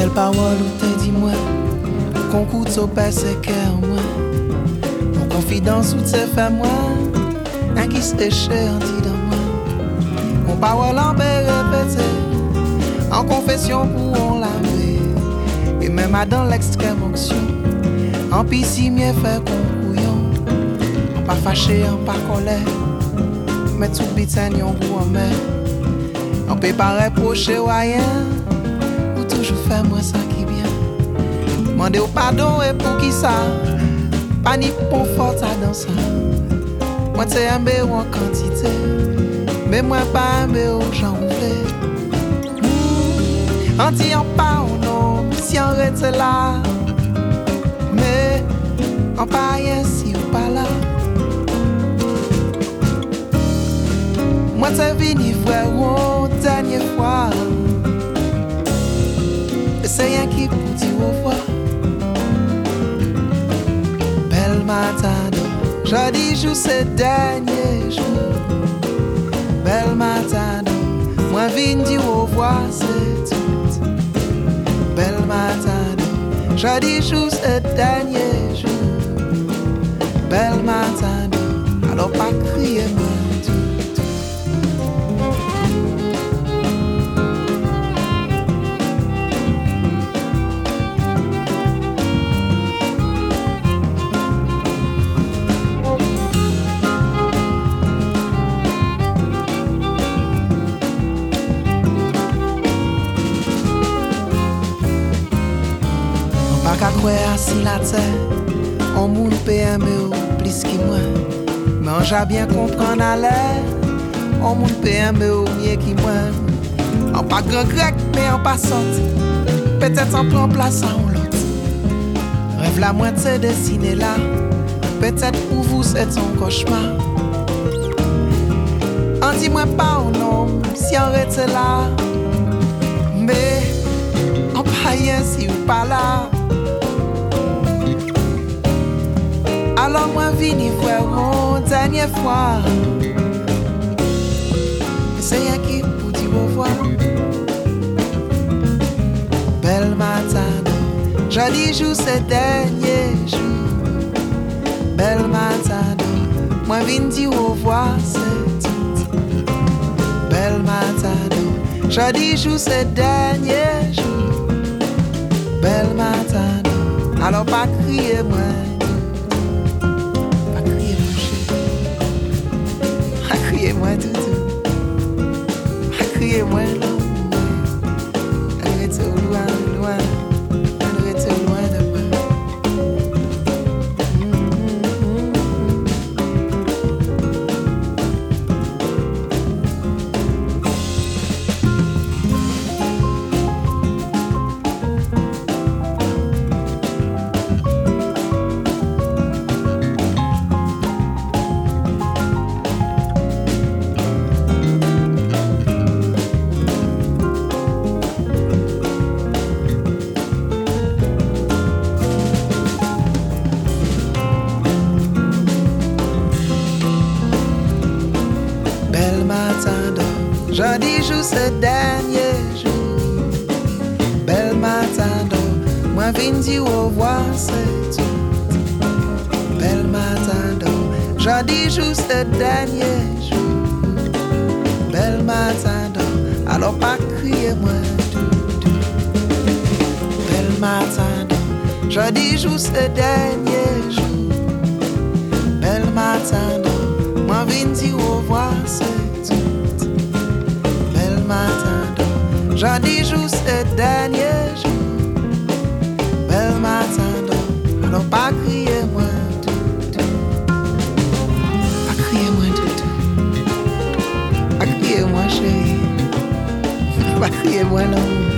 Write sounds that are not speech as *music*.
Belle parole ou te dit moi. Qu'on coûte au passe cœur moi. Mon confidence ou te fait moi. Un qui se cher dit dans moi. Mon parole en paix répété En confession pour on laver Et même à dans l'extrême onction. En piscine mieux fait qu'on couillon. En pas fâché, en pas colère. Mais tout bitane yon pour en mer. On peut pas reprocher ou toujours faire moi ça qui bien. Demander au pardon et pour qui ça? Pas ni pour fort ça dans ça Moi t'es aimé en quantité. Mais moi pas aimé mmh. On dit on pas ou non Si on reste là. Mais on pas rien si ou pas là. Moi t'es venu frère ou dernière fois c'est rien qui pour dire au revoir Belle matado Jodi jour c'est dernier jour. Belle matado Moi vine dire au revoir c'est tout. Belle matado Jodi jour c'est dernier jour. Belle matado Alors pas crier moi Kwe asi la te On moun pe eme ou plis ki mwen. Men ja bien ale On moun pe eme ou mye ki mwen. An pa gran grek men an pa sot Petet an plan plasa ou lot. Rev la mwen te desine la Petet pou vou se ton koshma An di mwen pa ou non Si an rete la Me An pa yen si ou pa la Alors moi vini voir une dernière fois. C'est rien qui pour dire au revoir. Belle matano Joli jour c'est dernier jour. Belle matano Moi vini dire au revoir c'est tout. Belle matano Joli jour c'est dernier jour. Belle matano Alors pas crier moi crier moins doudou, à crier moins jodi jour c'est dernier jour. Belle matado, moi vin dire au revoir c'est tout. Belle matado, jodi jour c'est dernier jour. Belle matado, alors pas crier moi tout, tout. Belle matado, jodi jour c'est dernier jour. Belle matado, moi vin dire au revoir c'est jodi jour c'est dernier jour. Belle matado, alors pas crier moi tout, tout. Pas crier moi tout, tout. Pas crier moi chérie. *laughs* Pas crier moi non.